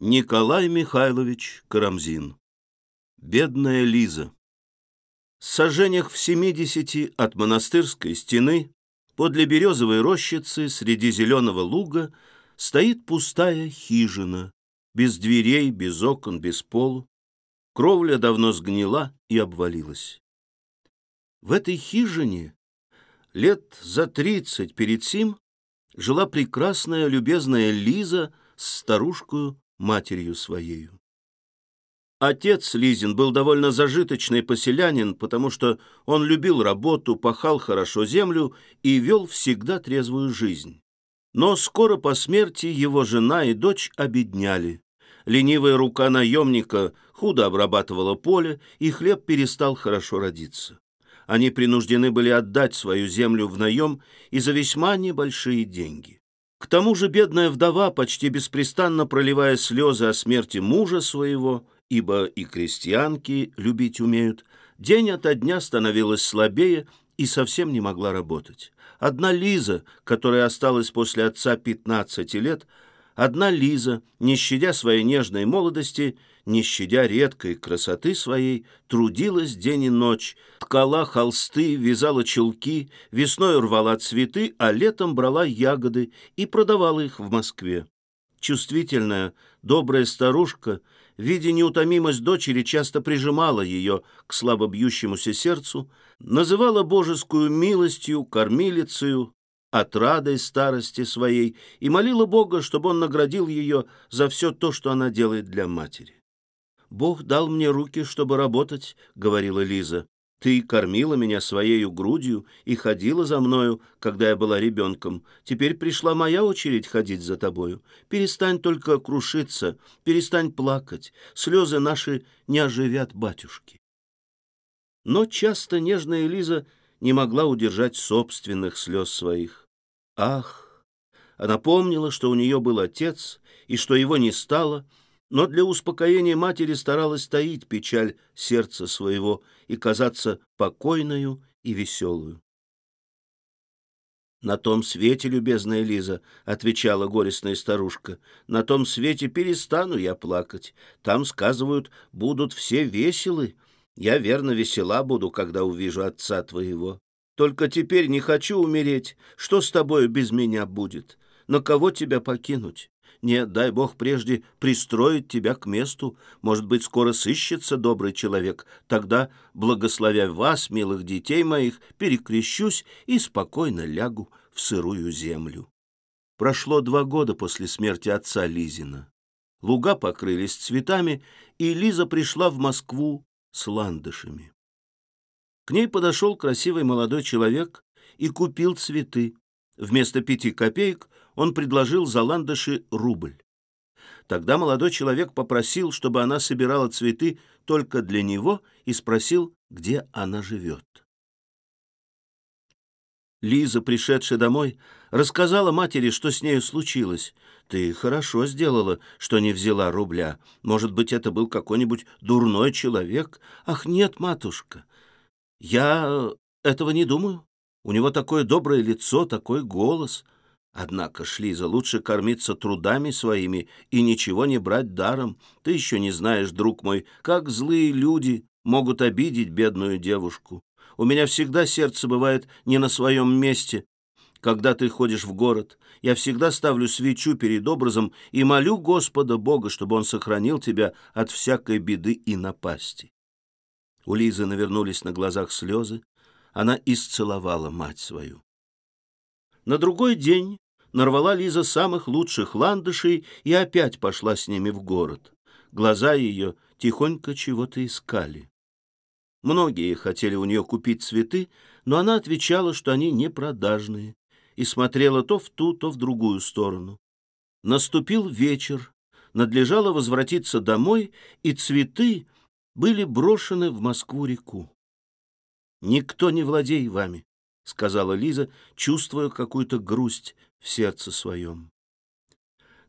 Николай Михайлович Карамзин Бедная Лиза В сожжениях в семидесяти от монастырской стены Подле березовой рощицы среди зеленого луга Стоит пустая хижина, без дверей, без окон, без полу. Кровля давно сгнила и обвалилась. В этой хижине лет за тридцать перед сим жила прекрасная любезная Лиза с старушкою матерью своею. Отец Лизин был довольно зажиточный поселянин, потому что он любил работу, пахал хорошо землю и вел всегда трезвую жизнь. Но скоро по смерти его жена и дочь обедняли. Ленивая рука наемника худо обрабатывала поле, и хлеб перестал хорошо родиться. Они принуждены были отдать свою землю в наем и за весьма небольшие деньги. К тому же бедная вдова, почти беспрестанно проливая слезы о смерти мужа своего, ибо и крестьянки любить умеют, день ото дня становилась слабее и совсем не могла работать. Одна Лиза, которая осталась после отца 15 лет, одна Лиза, не щадя своей нежной молодости, не щадя редкой красоты своей, трудилась день и ночь, ткала холсты, вязала чулки, весной рвала цветы, а летом брала ягоды и продавала их в Москве. Чувствительная, добрая старушка, видя неутомимость дочери, часто прижимала ее к слабо бьющемуся сердцу, называла божескую милостью, кормилицею, отрадой старости своей и молила Бога, чтобы он наградил ее за все то, что она делает для матери. «Бог дал мне руки, чтобы работать», — говорила Лиза. «Ты кормила меня своею грудью и ходила за мною, когда я была ребенком. Теперь пришла моя очередь ходить за тобою. Перестань только крушиться, перестань плакать. Слезы наши не оживят батюшки». Но часто нежная Лиза не могла удержать собственных слез своих. Ах! Она помнила, что у нее был отец, и что его не стало — но для успокоения матери старалась таить печаль сердца своего и казаться покойною и веселую. «На том свете, любезная Лиза», — отвечала горестная старушка, — «на том свете перестану я плакать. Там, сказывают, будут все веселы. Я верно весела буду, когда увижу отца твоего. Только теперь не хочу умереть. Что с тобою без меня будет? На кого тебя покинуть? Нет, дай Бог прежде пристроить тебя к месту. Может быть, скоро сыщется добрый человек. Тогда, благословя вас, милых детей моих, перекрещусь и спокойно лягу в сырую землю. Прошло два года после смерти отца Лизина. Луга покрылись цветами, и Лиза пришла в Москву с ландышами. К ней подошел красивый молодой человек и купил цветы. Вместо пяти копеек он предложил за ландыши рубль. Тогда молодой человек попросил, чтобы она собирала цветы только для него и спросил, где она живет. Лиза, пришедшая домой, рассказала матери, что с нею случилось. «Ты хорошо сделала, что не взяла рубля. Может быть, это был какой-нибудь дурной человек? Ах, нет, матушка, я этого не думаю. У него такое доброе лицо, такой голос». Однако, Шлиза, лучше кормиться трудами своими и ничего не брать даром. Ты еще не знаешь, друг мой, как злые люди могут обидеть бедную девушку. У меня всегда сердце бывает не на своем месте. Когда ты ходишь в город, я всегда ставлю свечу перед образом и молю Господа Бога, чтобы Он сохранил тебя от всякой беды и напасти. У Лизы навернулись на глазах слезы. Она исцеловала мать свою. На другой день нарвала Лиза самых лучших ландышей и опять пошла с ними в город. Глаза ее тихонько чего-то искали. Многие хотели у нее купить цветы, но она отвечала, что они не продажные, и смотрела то в ту, то в другую сторону. Наступил вечер, надлежало возвратиться домой, и цветы были брошены в Москву-реку. «Никто не владей вами», — сказала Лиза, чувствуя какую-то грусть в сердце своем.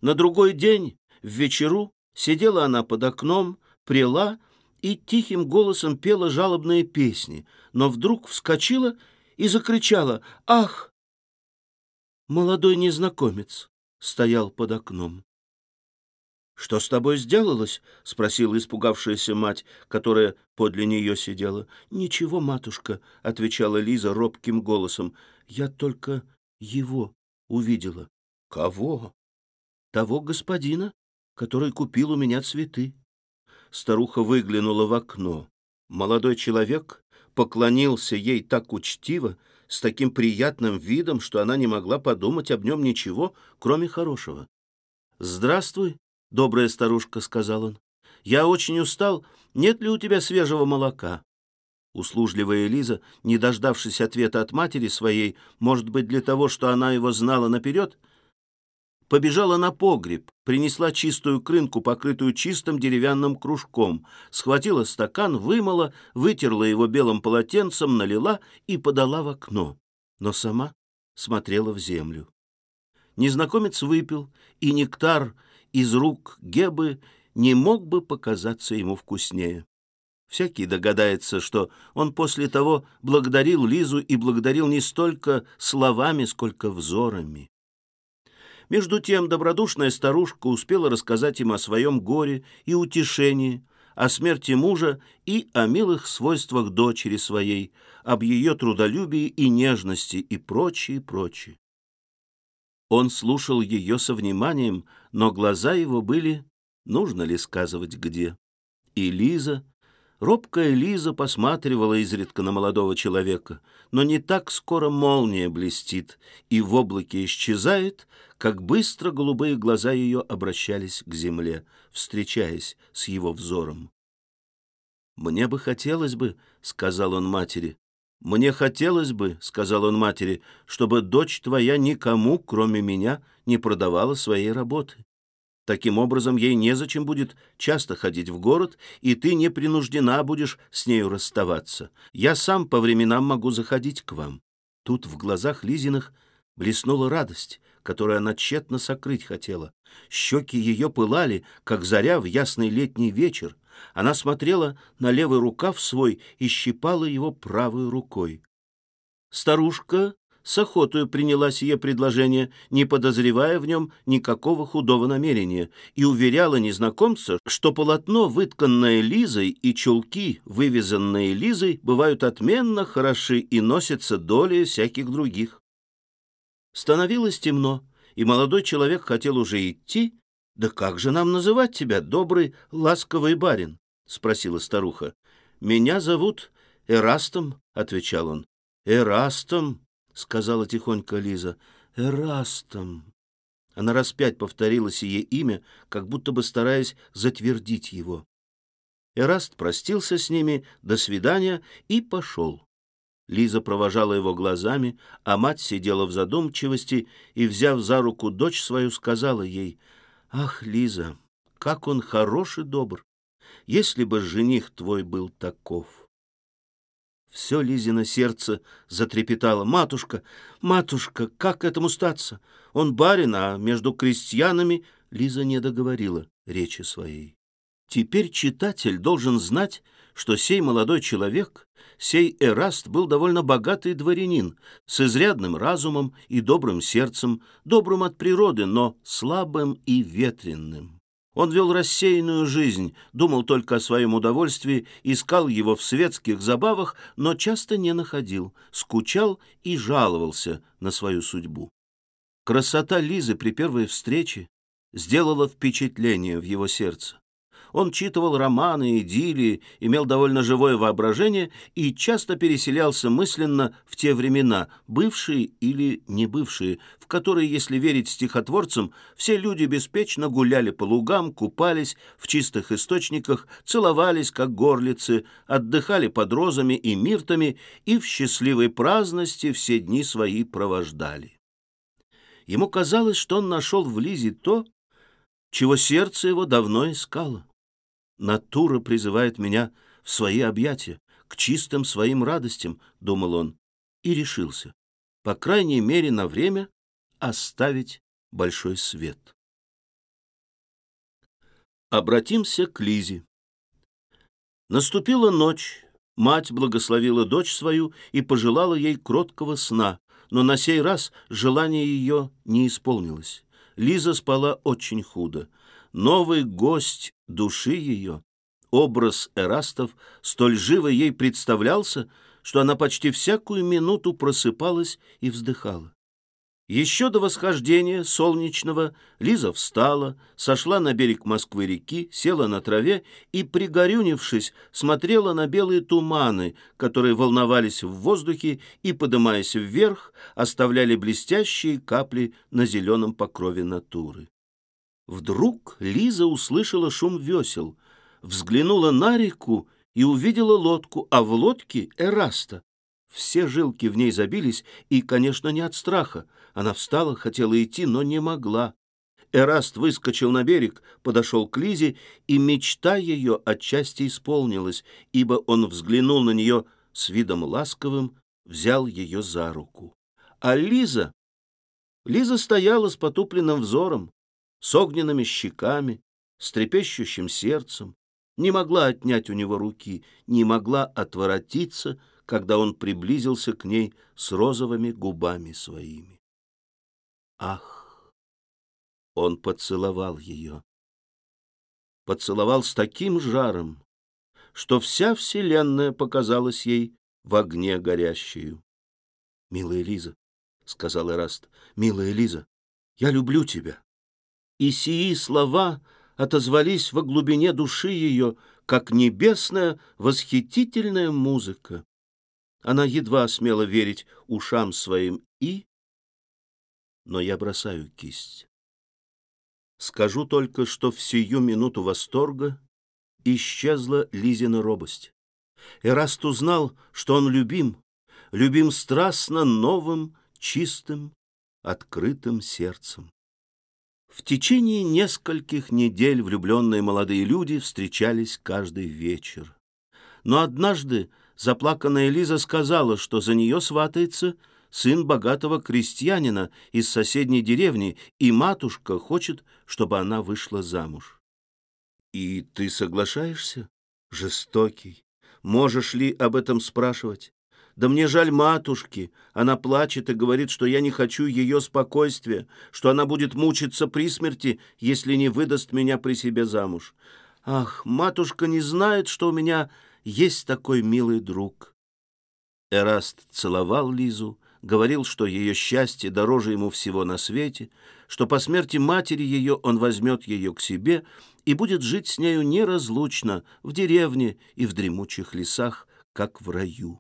На другой день, в вечеру, сидела она под окном, прила и тихим голосом пела жалобные песни, но вдруг вскочила и закричала «Ах!» Молодой незнакомец стоял под окном. «Что с тобой сделалось?» — спросила испугавшаяся мать, которая подле нее сидела. «Ничего, матушка», — отвечала Лиза робким голосом. «Я только его увидела». «Кого?» «Того господина, который купил у меня цветы». Старуха выглянула в окно. Молодой человек поклонился ей так учтиво, с таким приятным видом, что она не могла подумать об нем ничего, кроме хорошего. «Здравствуй, добрая старушка», — сказал он. «Я очень устал. Нет ли у тебя свежего молока?» Услужливая Лиза, не дождавшись ответа от матери своей, может быть, для того, что она его знала наперед, побежала на погреб, принесла чистую крынку, покрытую чистым деревянным кружком, схватила стакан, вымыла, вытерла его белым полотенцем, налила и подала в окно, но сама смотрела в землю. Незнакомец выпил, и нектар из рук Гебы не мог бы показаться ему вкуснее. Всякий догадается, что он после того благодарил Лизу и благодарил не столько словами, сколько взорами. Между тем добродушная старушка успела рассказать им о своем горе и утешении, о смерти мужа и о милых свойствах дочери своей, об ее трудолюбии и нежности и прочее, прочее. Он слушал ее со вниманием, но глаза его были, нужно ли сказывать где. И Лиза, робкая Лиза посматривала изредка на молодого человека, но не так скоро молния блестит и в облаке исчезает, как быстро голубые глаза ее обращались к земле, встречаясь с его взором. «Мне бы хотелось бы», — сказал он матери, — «мне хотелось бы», — сказал он матери, — «чтобы дочь твоя никому, кроме меня, не продавала своей работы. Таким образом, ей незачем будет часто ходить в город, и ты не принуждена будешь с нею расставаться. Я сам по временам могу заходить к вам». Тут в глазах Лизиных блеснула радость, которую она тщетно сокрыть хотела. Щеки ее пылали, как заря в ясный летний вечер. Она смотрела на левый рукав свой и щипала его правой рукой. Старушка с охотою приняла сие предложение, не подозревая в нем никакого худого намерения, и уверяла незнакомца, что полотно, вытканное Лизой, и чулки, вывезенные Лизой, бывают отменно хороши и носятся долей всяких других. Становилось темно, и молодой человек хотел уже идти. «Да как же нам называть тебя, добрый, ласковый барин?» — спросила старуха. «Меня зовут Эрастом», — отвечал он. «Эрастом», — сказала тихонько Лиза. «Эрастом». Она распять повторила сие имя, как будто бы стараясь затвердить его. Эраст простился с ними, до свидания, и пошел. Лиза провожала его глазами, а мать сидела в задумчивости и, взяв за руку дочь свою, сказала ей, «Ах, Лиза, как он хорош и добр! Если бы жених твой был таков!» Все Лизино сердце затрепетало. «Матушка, матушка, как этому статься? Он барин, а между крестьянами...» Лиза не договорила речи своей. Теперь читатель должен знать, что сей молодой человек, сей Эраст был довольно богатый дворянин, с изрядным разумом и добрым сердцем, добрым от природы, но слабым и ветренным. Он вел рассеянную жизнь, думал только о своем удовольствии, искал его в светских забавах, но часто не находил, скучал и жаловался на свою судьбу. Красота Лизы при первой встрече сделала впечатление в его сердце. Он читывал романы, идиллии, имел довольно живое воображение и часто переселялся мысленно в те времена, бывшие или не бывшие, в которые, если верить стихотворцам, все люди беспечно гуляли по лугам, купались в чистых источниках, целовались, как горлицы, отдыхали под розами и миртами и в счастливой праздности все дни свои провождали. Ему казалось, что он нашел в Лизе то, чего сердце его давно искало. Натура призывает меня в свои объятия, к чистым своим радостям, — думал он, и решился, по крайней мере на время, оставить большой свет. Обратимся к Лизе. Наступила ночь, мать благословила дочь свою и пожелала ей кроткого сна, но на сей раз желание ее не исполнилось. Лиза спала очень худо. Новый гость души ее, образ Эрастов столь живо ей представлялся, что она почти всякую минуту просыпалась и вздыхала. Еще до восхождения солнечного Лиза встала, сошла на берег Москвы-реки, села на траве и, пригорюнившись, смотрела на белые туманы, которые волновались в воздухе и, подымаясь вверх, оставляли блестящие капли на зеленом покрове натуры. Вдруг Лиза услышала шум весел, взглянула на реку и увидела лодку, а в лодке — Эраста. Все жилки в ней забились, и, конечно, не от страха. Она встала, хотела идти, но не могла. Эраст выскочил на берег, подошел к Лизе, и мечта ее отчасти исполнилась, ибо он взглянул на нее с видом ласковым, взял ее за руку. А Лиза... Лиза стояла с потупленным взором, с огненными щеками, с трепещущим сердцем, не могла отнять у него руки, не могла отворотиться, когда он приблизился к ней с розовыми губами своими. Ах! Он поцеловал ее. Поцеловал с таким жаром, что вся вселенная показалась ей в огне горящую. «Милая Лиза», — сказал Эраст, — «милая Лиза, я люблю тебя». И сии слова отозвались во глубине души ее, как небесная восхитительная музыка. Она едва смела верить ушам своим и... Но я бросаю кисть. Скажу только, что в сию минуту восторга исчезла Лизина робость. Эраст узнал, что он любим, любим страстно новым, чистым, открытым сердцем. В течение нескольких недель влюбленные молодые люди встречались каждый вечер. Но однажды заплаканная Лиза сказала, что за нее сватается сын богатого крестьянина из соседней деревни, и матушка хочет, чтобы она вышла замуж. «И ты соглашаешься, жестокий? Можешь ли об этом спрашивать? Да мне жаль матушки. Она плачет и говорит, что я не хочу ее спокойствия, что она будет мучиться при смерти, если не выдаст меня при себе замуж. Ах, матушка не знает, что у меня есть такой милый друг. Эраст целовал Лизу, говорил, что ее счастье дороже ему всего на свете, что по смерти матери ее он возьмет ее к себе и будет жить с нею неразлучно в деревне и в дремучих лесах, как в раю.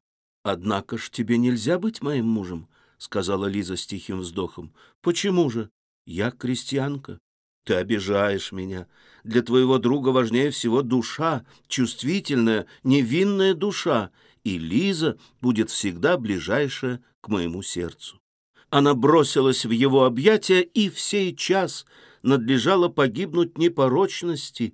«Однако ж тебе нельзя быть моим мужем», — сказала Лиза с тихим вздохом. «Почему же? Я крестьянка. Ты обижаешь меня. Для твоего друга важнее всего душа, чувствительная, невинная душа, и Лиза будет всегда ближайшая к моему сердцу». Она бросилась в его объятия, и в сей час надлежало погибнуть непорочности.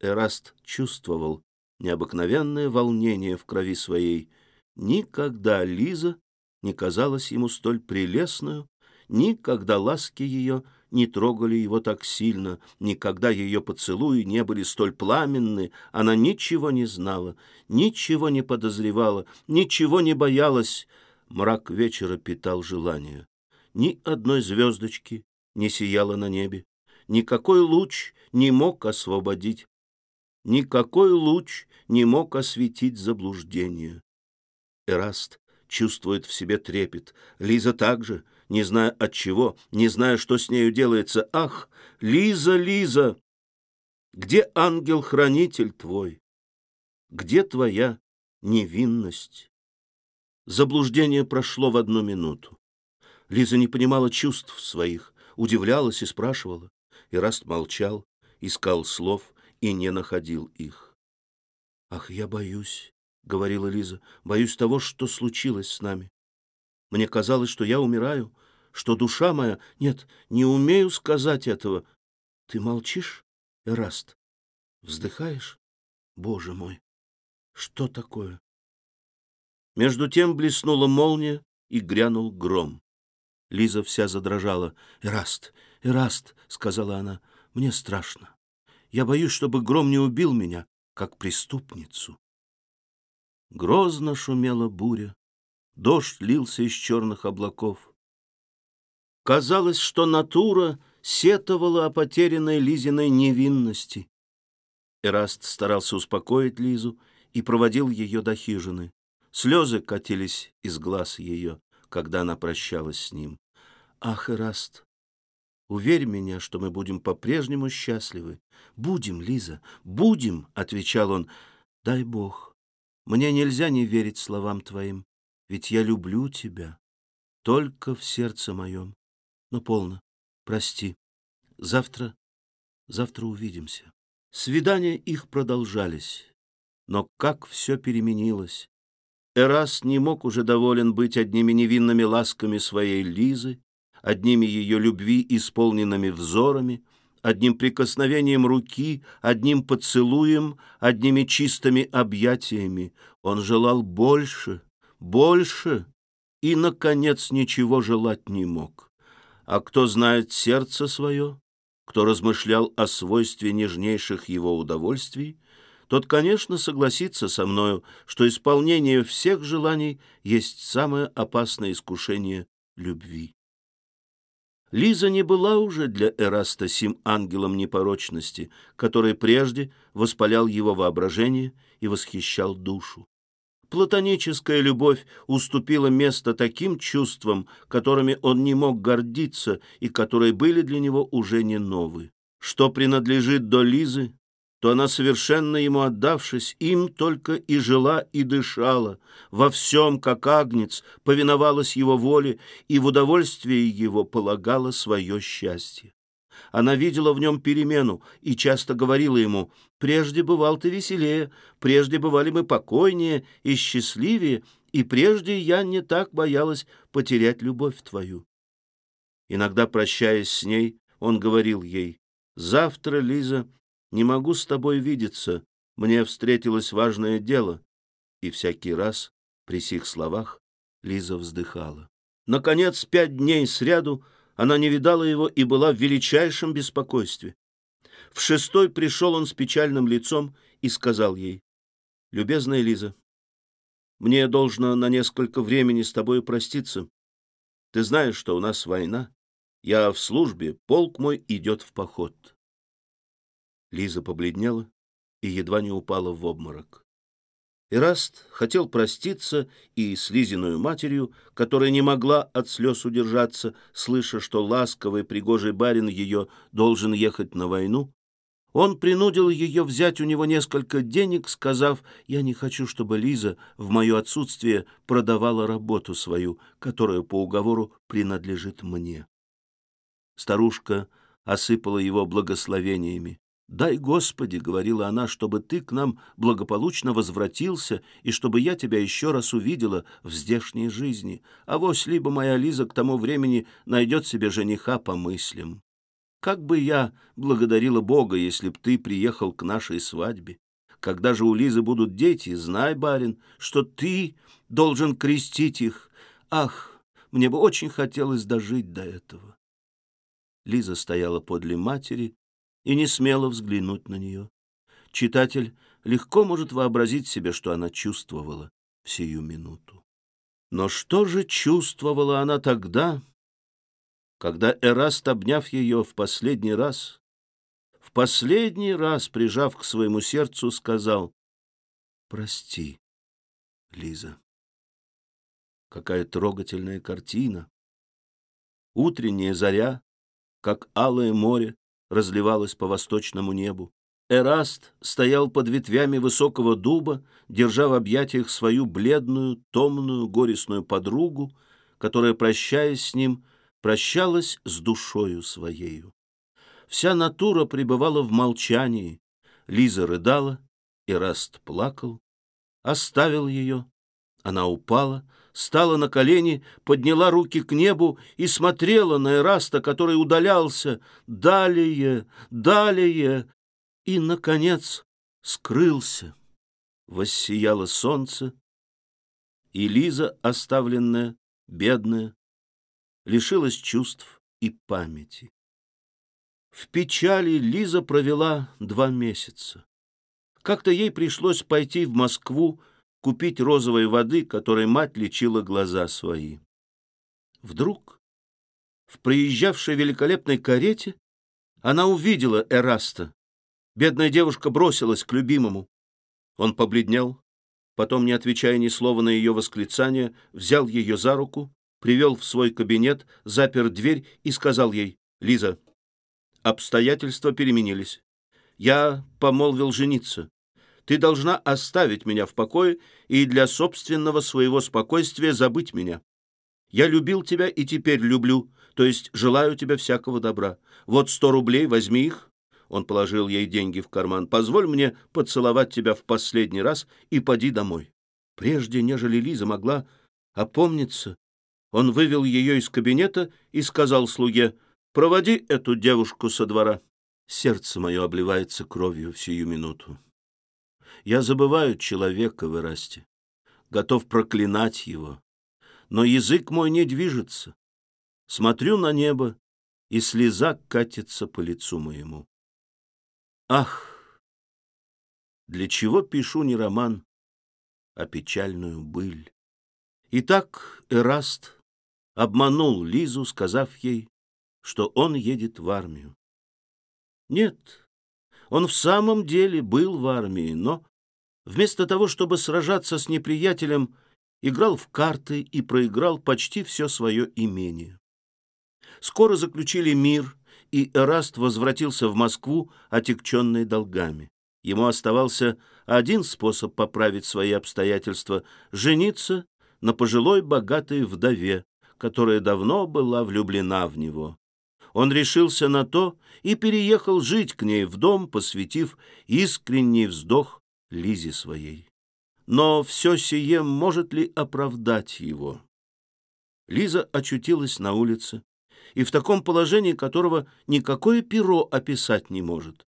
Эраст чувствовал необыкновенное волнение в крови своей — Никогда Лиза не казалась ему столь прелестную, никогда ласки ее не трогали его так сильно, никогда ее поцелуи не были столь пламенны, она ничего не знала, ничего не подозревала, ничего не боялась. Мрак вечера питал желание. Ни одной звездочки не сияло на небе, никакой луч не мог освободить, никакой луч не мог осветить заблуждение. Эраст чувствует в себе трепет. Лиза также, не зная от чего, не зная, что с нею делается. Ах, Лиза, Лиза! Где ангел-хранитель твой? Где твоя невинность? Заблуждение прошло в одну минуту. Лиза не понимала чувств своих, удивлялась и спрашивала. Ираст молчал, искал слов и не находил их. «Ах, я боюсь, — говорила Лиза, — боюсь того, что случилось с нами. Мне казалось, что я умираю, что душа моя... Нет, не умею сказать этого. Ты молчишь, Эраст? Вздыхаешь? Боже мой, что такое? Между тем блеснула молния и грянул гром. Лиза вся задрожала. «Эраст, Эраст!» — сказала она. «Мне страшно. Я боюсь, чтобы гром не убил меня, как преступницу». Грозно шумела буря, дождь лился из черных облаков. Казалось, что натура сетовала о потерянной Лизиной невинности. Эраст старался успокоить Лизу и проводил ее до хижины. Слезы катились из глаз ее, когда она прощалась с ним. «Ах, Эраст, уверь меня, что мы будем по-прежнему счастливы. Будем, Лиза, будем!» — отвечал он. «Дай Бог, мне нельзя не верить словам твоим, ведь я люблю тебя, только в сердце моем. Но полно, прости, завтра, завтра увидимся». Свидания их продолжались, но как все переменилось. Эрас не мог уже доволен быть одними невинными ласками своей Лизы, одними ее любви исполненными взорами, одним прикосновением руки, одним поцелуем, одними чистыми объятиями. Он желал больше, больше и, наконец, ничего желать не мог. А кто знает сердце свое, кто размышлял о свойстве нежнейших его удовольствий, тот, конечно, согласится со мною, что исполнение всех желаний есть самое опасное искушение любви. Лиза не была уже для Эраста сим ангелом непорочности, который прежде воспалял его воображение и восхищал душу. Платоническая любовь уступила место таким чувствам, которыми он не мог гордиться и которые были для него уже не новы. Что принадлежит до Лизы, то она, совершенно ему отдавшись, им только и жила, и дышала, во всем, как агнец, повиновалась его воле и в удовольствии его полагала свое счастье. Она видела в нем перемену и часто говорила ему, «Прежде бывал ты веселее, прежде бывали мы покойнее и счастливее, и прежде я не так боялась потерять любовь твою». Иногда, прощаясь с ней, он говорил ей, «Завтра, Лиза, не могу с тобой видеться, мне встретилось важное дело». И всякий раз при сих словах Лиза вздыхала. Наконец, пять дней сряду она не видала его и была в величайшем беспокойстве. В шестой пришел он с печальным лицом и сказал ей, «Любезная Лиза, мне должно на несколько времени с тобой проститься. Ты знаешь, что у нас война. Я в службе, полк мой идет в поход». Лиза побледнела и едва не упала в обморок. Ираст хотел проститься и с Лизиную матерью, которая не могла от слез удержаться, слыша, что ласковый пригожий барин ее должен ехать на войну. Он принудил ее взять у него несколько денег, сказав, «Я не хочу, чтобы Лиза в мое отсутствие продавала работу свою, которая по уговору принадлежит мне». Старушка осыпала его благословениями. «Дай, Господи, — говорила она, — чтобы ты к нам благополучно возвратился и чтобы я тебя еще раз увидела в здешней жизни. А вось либо моя Лиза к тому времени найдет себе жениха по мыслям. Как бы я благодарила Бога, если б ты приехал к нашей свадьбе. Когда же у Лизы будут дети, знай, барин, что ты должен крестить их. Ах, мне бы очень хотелось дожить до этого». Лиза стояла подле матери, и не смела взглянуть на нее. Читатель легко может вообразить себе, что она чувствовала в сию минуту. Но что же чувствовала она тогда, когда Эраст, обняв ее в последний раз, в последний раз, прижав к своему сердцу, сказал «Прости, Лиза». Какая трогательная картина! Утренняя заря, как алое море, разливалась по восточному небу. Эраст стоял под ветвями высокого дуба, держа в объятиях свою бледную, томную, горестную подругу, которая, прощаясь с ним, прощалась с душою своею. Вся натура пребывала в молчании. Лиза рыдала, Эраст плакал, оставил ее. Она упала, стала на колени, подняла руки к небу и смотрела на Эраста, который удалялся далее, далее, и, наконец, скрылся. Воссияло солнце, и Лиза, оставленная, бедная, лишилась чувств и памяти. В печали Лиза провела два месяца. Как-то ей пришлось пойти в Москву купить розовой воды, которой мать лечила глаза свои. Вдруг В проезжавшей великолепной карете она увидела Эраста. Бедная девушка бросилась к любимому. Он побледнел, потом, не отвечая ни слова на ее восклицание, взял ее за руку, привел в свой кабинет, запер дверь и сказал ей, «Лиза, обстоятельства переменились. Я помолвил жениться. Ты должна оставить меня в покое и для собственного своего спокойствия забыть меня. Я любил тебя и теперь люблю, то есть желаю тебе всякого добра. Вот сто рублей, возьми их. Он положил ей деньги в карман. Позволь мне поцеловать тебя в последний раз и поди домой. Прежде, нежели Лиза могла опомниться, он вывел ее из кабинета и сказал слуге, «Проводи эту девушку со двора». Сердце мое обливается кровью в сию минуту. Я забываю человека в Ирасте, готов проклинать его, но язык мой не движется. Смотрю на небо, и слеза катится по лицу моему. Ах! Для чего пишу не роман, а печальную быль? Итак, Эраст обманул Лизу, сказав ей, что он едет в армию. Нет, он в самом деле был в армии, но вместо того, чтобы сражаться с неприятелем, играл в карты и проиграл почти все свое имение. Скоро заключили мир, и Эраст возвратился в Москву, отягченный долгами. Ему оставался один способ поправить свои обстоятельства — жениться на пожилой богатой вдове, которая давно была влюблена в него. Он решился на то и переехал жить к ней в дом, посвятив искренний вздох Лизе своей. Но все сие может ли оправдать его? Лиза очутилась на улице, и в таком положении, которого никакое перо описать не может.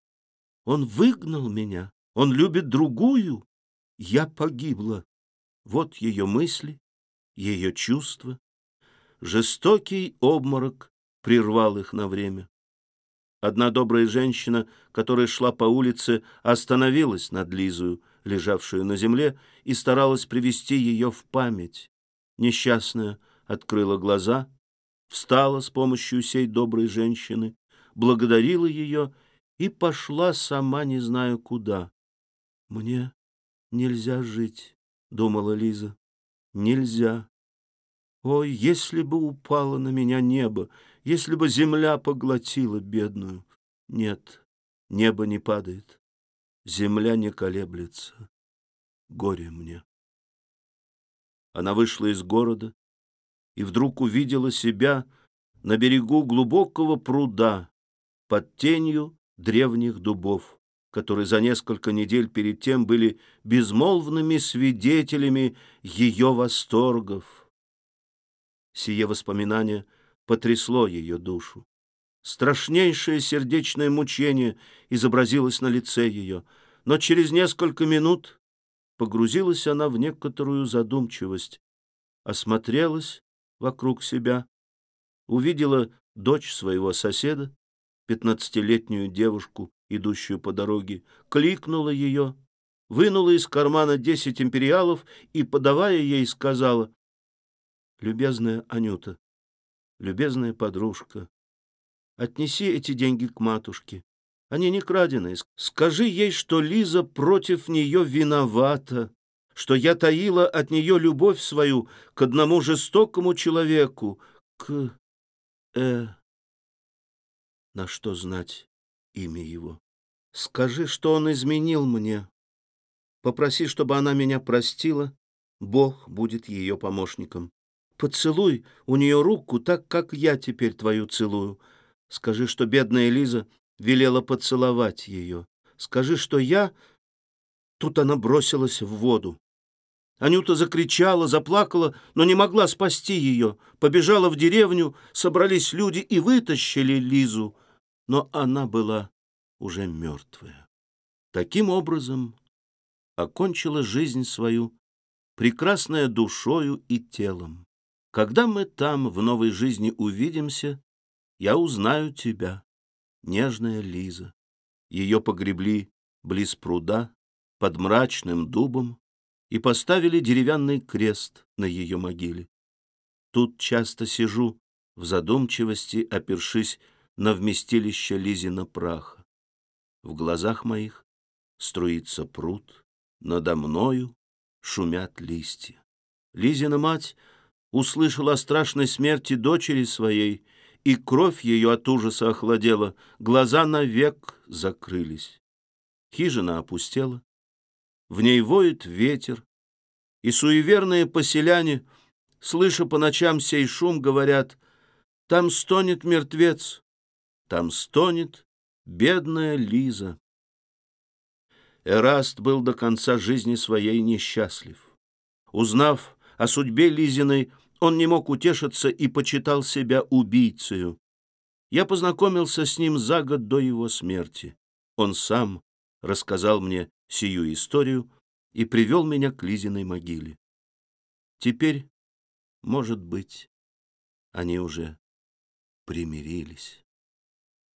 Он выгнал меня, он любит другую, я погибла. Вот ее мысли, ее чувства. Жестокий обморок прервал их на время. Одна добрая женщина, которая шла по улице, остановилась над Лизою, лежавшую на земле, и старалась привести ее в память. Несчастная открыла глаза встала с помощью сей доброй женщины, благодарила ее и пошла сама не знаю куда. «Мне нельзя жить», — думала Лиза. «Нельзя. Ой, если бы упало на меня небо, если бы земля поглотила бедную. Нет, небо не падает, земля не колеблется. Горе мне». Она вышла из города, и вдруг увидела себя на берегу глубокого пруда под тенью древних дубов, которые за несколько недель перед тем были безмолвными свидетелями ее восторгов. Сие воспоминание потрясло ее душу. Страшнейшее сердечное мучение изобразилось на лице ее, но через несколько минут погрузилась она в некоторую задумчивость, осмотрелась вокруг себя, увидела дочь своего соседа, пятнадцатилетнюю девушку, идущую по дороге, кликнула ее, вынула из кармана десять империалов и, подавая ей, сказала, «Любезная Анюта, любезная подружка, отнеси эти деньги к матушке. Они не краденые. Скажи ей, что Лиза против нее виновата, что я таила от нее любовь свою к одному жестокому человеку, к... э... На что знать имя его? Скажи, что он изменил мне. Попроси, чтобы она меня простила. Бог будет ее помощником. Поцелуй у нее руку так, как я теперь твою целую. Скажи, что бедная Лиза велела поцеловать ее. Скажи, что я... Тут она бросилась в воду. Анюта закричала, заплакала, но не могла спасти ее. Побежала в деревню, собрались люди и вытащили Лизу. Но она была уже мертвая. Таким образом окончила жизнь свою, прекрасная душою и телом. Когда мы там в новой жизни увидимся, я узнаю тебя, нежная Лиза. Ее погребли близ пруда, под мрачным дубом, и поставили деревянный крест на ее могиле. Тут часто сижу в задумчивости опершись на вместилище Лизина праха. В глазах моих струится пруд, надо мною шумят листья. Лизина мать услышала о страшной смерти дочери своей, и кровь ее от ужаса охладела, глаза навек закрылись. Хижина опустела, в ней воет ветер, и суеверные поселяне, слыша по ночам сей шум, говорят, там стонет мертвец, там стонет бедная Лиза. Эраст был до конца жизни своей несчастлив. Узнав о судьбе Лизиной, он не мог утешиться и почитал себя убийцею. Я познакомился с ним за год до его смерти. Он сам рассказал мне сию историю и привел меня к Лизиной могиле. Теперь, может быть, они уже примирились.